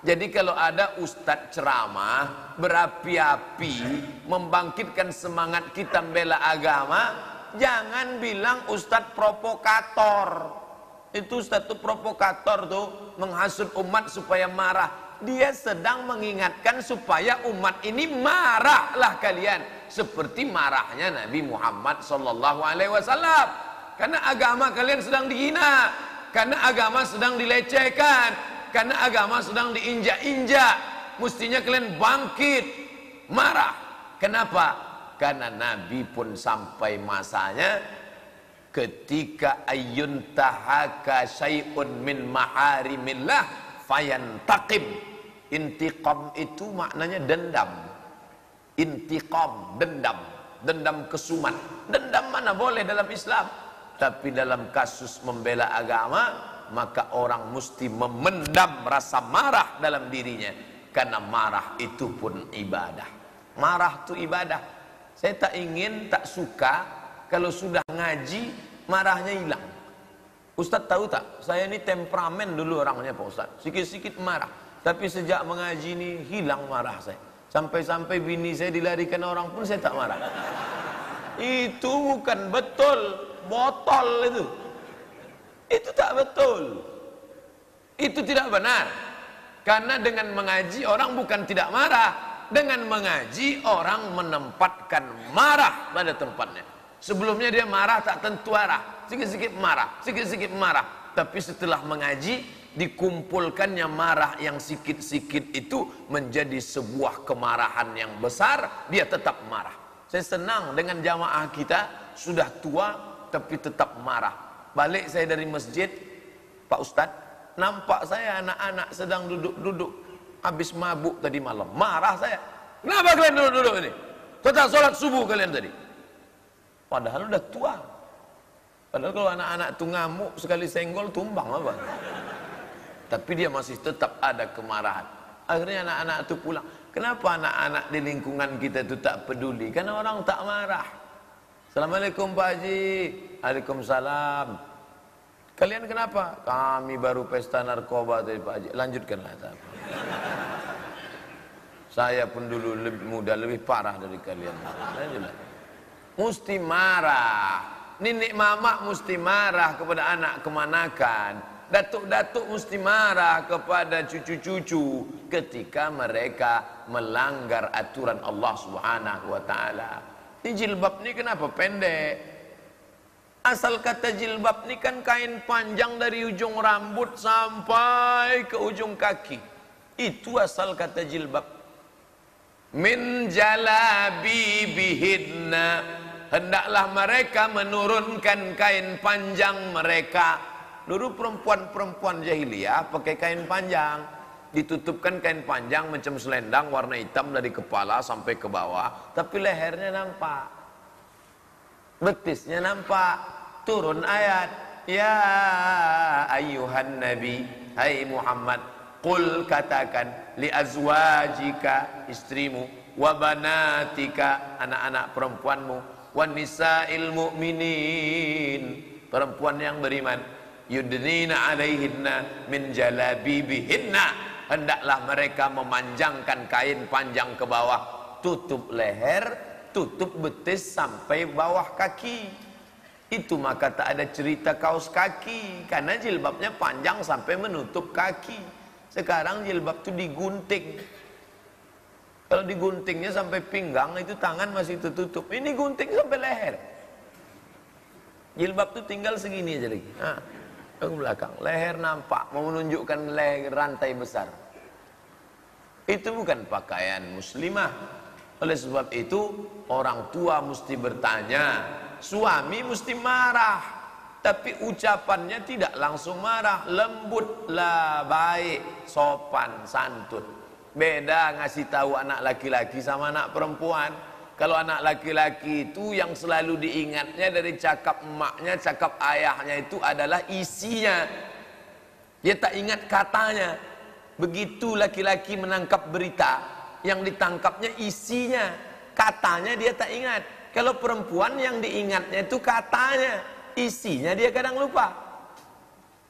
Jadi kalau ada ustadz ceramah berapi-api membangkitkan semangat kita membela agama, jangan bilang ustadz provokator. Itu ustadz itu provokator tuh menghasut umat supaya marah. Dia sedang mengingatkan supaya umat ini marahlah kalian seperti marahnya Nabi Muhammad sallallahu alaihi wasallam. Karena agama kalian sedang dihina, karena agama sedang dilecehkan, karena agama sedang diinjak-injak. Mestinya kalian bangkit. Marah. Kenapa? Karena nabi pun sampai masanya ketika ayun tahaka syai'un min maharimillah fayantaqim. Intiqam itu maknanya dendam. Intiqam dendam. Dendam kesumat. Dendam mana boleh dalam Islam? Tapi dalam kasus membela agama maka orang mesti memendam rasa marah dalam dirinya. Karena marah itu pun ibadah. Marah itu ibadah. Saya tak ingin tak suka kalau sudah ngaji marahnya hilang. Ustaz tahu tak? Saya ini temperamen dulu orangnya Pak Ustaz. Sikit-sikit marah. Tapi sejak mengaji ini hilang marah saya. Sampai-sampai bini saya dilarikan orang pun saya tak marah. Itu bukan betul. Botol itu itu tak betul. Itu tidak benar. Karena dengan mengaji orang bukan tidak marah. Dengan mengaji orang menempatkan marah pada tempatnya. Sebelumnya dia marah tak tentu arah. Sikit-sikit marah, sikit-sikit marah. Tapi setelah mengaji, dikumpulkannya marah yang sikit-sikit itu menjadi sebuah kemarahan yang besar, dia tetap marah. Saya senang dengan jamaah kita sudah tua tapi tetap marah balik saya dari masjid Pak Ustadz nampak saya anak-anak sedang duduk-duduk habis mabuk tadi malam. Marah saya. Kenapa kalian duduk-duduk ini? Setelah sholat subuh kalian tadi? Padahal udah tua. Padahal kalau anak-anak itu ngamuk sekali senggol tumbang apa? Tapi dia masih tetap ada kemarahan. Akhirnya anak-anak itu pulang. Kenapa anak-anak di lingkungan kita itu tak peduli? Karena orang tak marah Assalamualaikum Pak Haji. Waalaikumsalam. Kalian kenapa? Kami baru pesta narkoba dari Pak Haji. Lanjutkanlah Saya pun dulu lebih muda Lebih parah dari kalian. Lanjutlah. Mesti marah. Nenek mama mesti marah kepada anak kemanakan. Datuk-datuk mesti marah kepada cucu-cucu ketika mereka melanggar aturan Allah Subhanahu wa taala. Ini jilbab ni kenapa pendek? Asal kata jilbab ni kan kain panjang dari ujung rambut sampai ke ujung kaki. Itu asal kata jilbab. Min jalabi bihidna. Hendaklah mereka menurunkan kain panjang mereka. Dulu perempuan-perempuan jahiliyah pakai kain panjang ditutupkan kain panjang macam selendang warna hitam dari kepala sampai ke bawah. Tapi lehernya nampak. Betisnya nampak. Turun ayat. Ya ayuhan nabi hai Muhammad qul katakan li azwajika istrimu wa banatika anak-anak perempuanmu wa nisa'il mu'minin. Perempuan yang beriman yudnina alaihinna min jalabibihinna hendaklah mereka memanjangkan kain panjang ke bawah tutup leher tutup betis sampai bawah kaki. Itu maka tak ada cerita kaos kaki karena jilbabnya panjang sampai menutup kaki. Sekarang jilbab itu digunting. Kalau diguntingnya sampai pinggang itu tangan masih tertutup. Ini gunting sampai leher. Jilbab itu tinggal segini aja lagi. Nah, ke belakang leher nampak mau menunjukkan leher rantai besar itu bukan pakaian muslimah. Oleh sebab itu orang tua mesti bertanya, suami mesti marah. Tapi ucapannya tidak langsung marah, lembutlah, baik, sopan, santun. Beda ngasih tahu anak laki-laki sama anak perempuan. Kalau anak laki-laki itu yang selalu diingatnya dari cakap emaknya, cakap ayahnya itu adalah isinya. Dia tak ingat katanya. Begitu laki-laki menangkap berita, yang ditangkapnya isinya, katanya dia tak ingat. Kalau perempuan yang diingatnya itu katanya, isinya dia kadang lupa.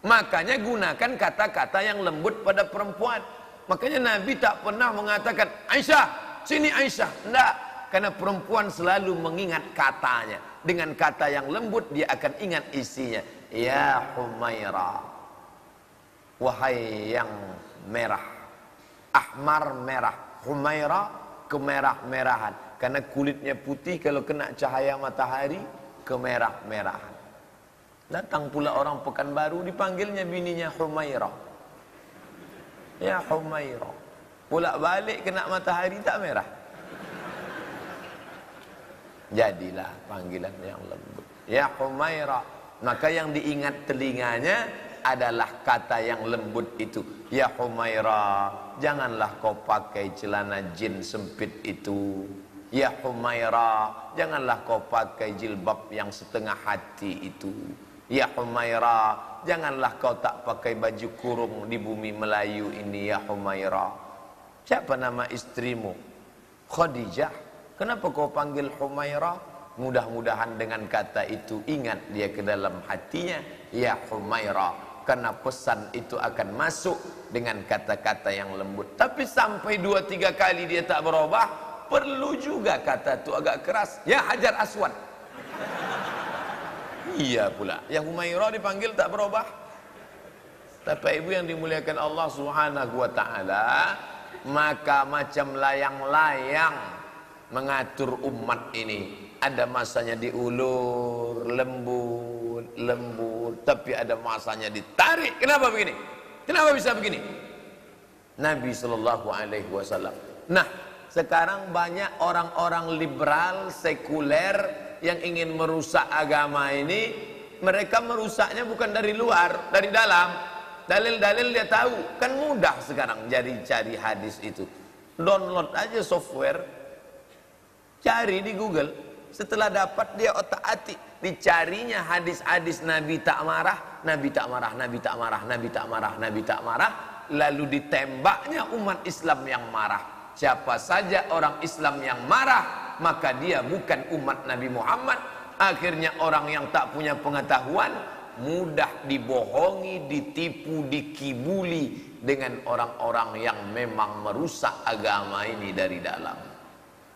Makanya gunakan kata-kata yang lembut pada perempuan. Makanya Nabi tak pernah mengatakan Aisyah, sini Aisyah. Tidak, karena perempuan selalu mengingat katanya. Dengan kata yang lembut dia akan ingat isinya. Ya Humaira. Wahai yang merah. Ahmar merah. Humaira kemerah-merahan. Karena kulitnya putih kalau kena cahaya matahari kemerah-merahan. Datang pula orang Pekanbaru dipanggilnya bininya Humaira. Ya Humaira. Pula balik kena matahari tak merah. Jadilah panggilan yang lembut. Ya Humaira. Maka yang diingat telinganya adalah kata yang lembut itu. Ya Humaira, janganlah kau pakai celana jin sempit itu. Ya Humaira, janganlah kau pakai jilbab yang setengah hati itu. Ya Humaira, janganlah kau tak pakai baju kurung di bumi Melayu ini ya Humaira. Siapa nama istrimu? Khadijah. Kenapa kau panggil Humaira? Mudah-mudahan dengan kata itu ingat dia ke dalam hatinya ya Humaira. Karena pesan itu akan masuk dengan kata-kata yang lembut. Tapi sampai dua tiga kali dia tak berubah, perlu juga kata itu agak keras ya Hajar Aswad iya pula yang Humairah dipanggil tak berubah tapi ibu yang dimuliakan Allah subhanahu wa ta'ala maka macam layang-layang mengatur umat ini ada masanya diulur lembut lembut tapi ada masanya ditarik kenapa begini kenapa bisa begini Nabi Shallallahu Alaihi Wasallam nah sekarang banyak orang-orang liberal, sekuler yang ingin merusak agama ini. Mereka merusaknya bukan dari luar, dari dalam. Dalil-dalil dia tahu. Kan mudah sekarang jadi cari hadis itu. Download aja software. Cari di Google. Setelah dapat dia otak atik. Dicarinya hadis-hadis Nabi tak marah. Nabi tak marah, Nabi tak marah, Nabi tak marah, Nabi tak marah. Lalu ditembaknya umat Islam yang marah Siapa saja orang Islam yang marah, maka dia bukan umat Nabi Muhammad. Akhirnya orang yang tak punya pengetahuan mudah dibohongi, ditipu, dikibuli dengan orang-orang yang memang merusak agama ini dari dalam.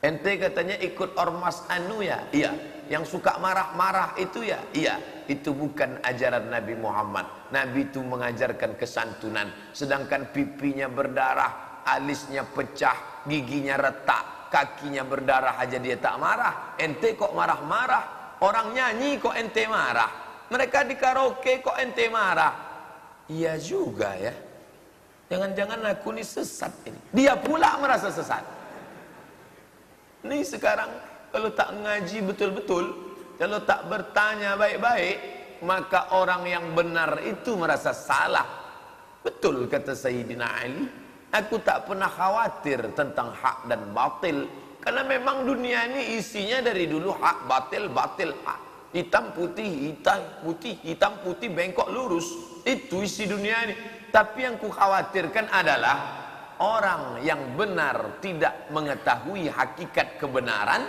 Ente katanya ikut ormas anu ya? Iya. Yang suka marah-marah itu ya? Iya. Itu bukan ajaran Nabi Muhammad. Nabi itu mengajarkan kesantunan. Sedangkan pipinya berdarah, alisnya pecah, giginya retak, kakinya berdarah aja dia tak marah. Ente kok marah-marah? Orang nyanyi kok ente marah? Mereka di karaoke kok ente marah? Iya juga ya. Jangan-jangan aku ini sesat ini. Dia pula merasa sesat. Ini sekarang kalau tak ngaji betul-betul, kalau tak bertanya baik-baik, maka orang yang benar itu merasa salah. Betul kata Sayyidina Ali. Aku tak pernah khawatir tentang hak dan batil Karena memang dunia ini isinya dari dulu hak, batil, batil, hak Hitam putih, hitam putih, hitam putih, bengkok lurus Itu isi dunia ini Tapi yang ku khawatirkan adalah Orang yang benar tidak mengetahui hakikat kebenaran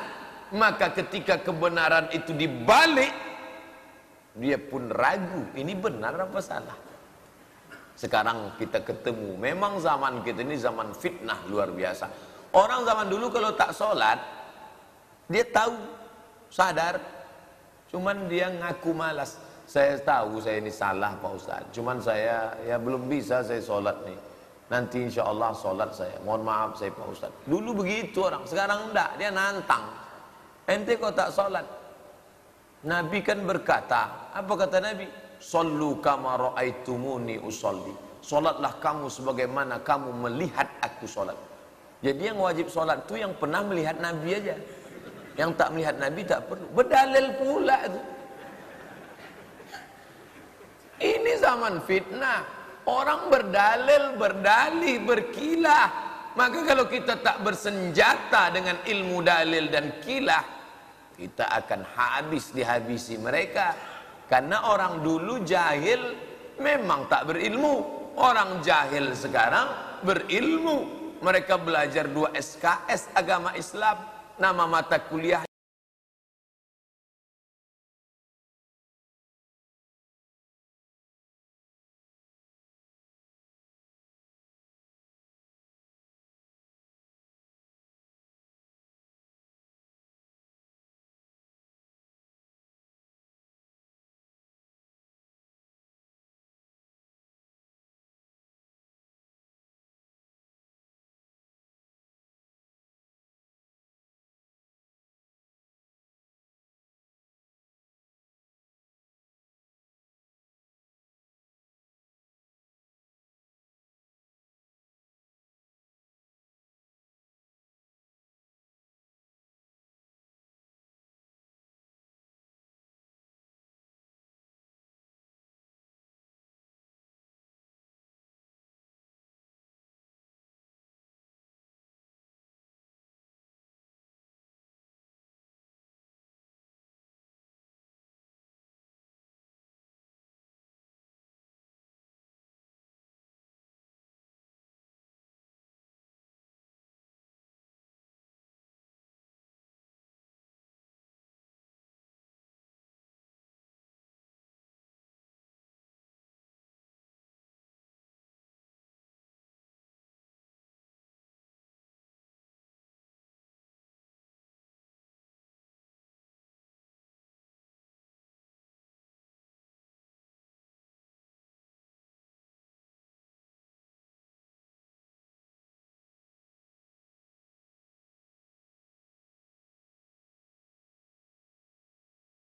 Maka ketika kebenaran itu dibalik Dia pun ragu Ini benar apa salah. Sekarang kita ketemu memang zaman kita ini zaman fitnah luar biasa. Orang zaman dulu kalau tak sholat dia tahu sadar. Cuman dia ngaku malas. Saya tahu saya ini salah Pak Ustaz cuman saya ya belum bisa saya sholat nih nanti insya Allah sholat saya mohon maaf saya Pak Ustaz dulu begitu orang sekarang enggak dia nantang ente kok tak sholat Nabi kan berkata apa kata Nabi Sallu kama ra'aitumuni usolli. Salatlah kamu sebagaimana kamu melihat aku salat. Jadi yang wajib salat itu yang pernah melihat Nabi aja. Yang tak melihat Nabi tak perlu. Berdalil pula itu. Ini zaman fitnah. Orang berdalil, berdalih, berkilah. Maka kalau kita tak bersenjata dengan ilmu dalil dan kilah, kita akan habis dihabisi mereka. Karena orang dulu jahil memang tak berilmu. Orang jahil sekarang berilmu. Mereka belajar dua SKS agama Islam. Nama mata kuliah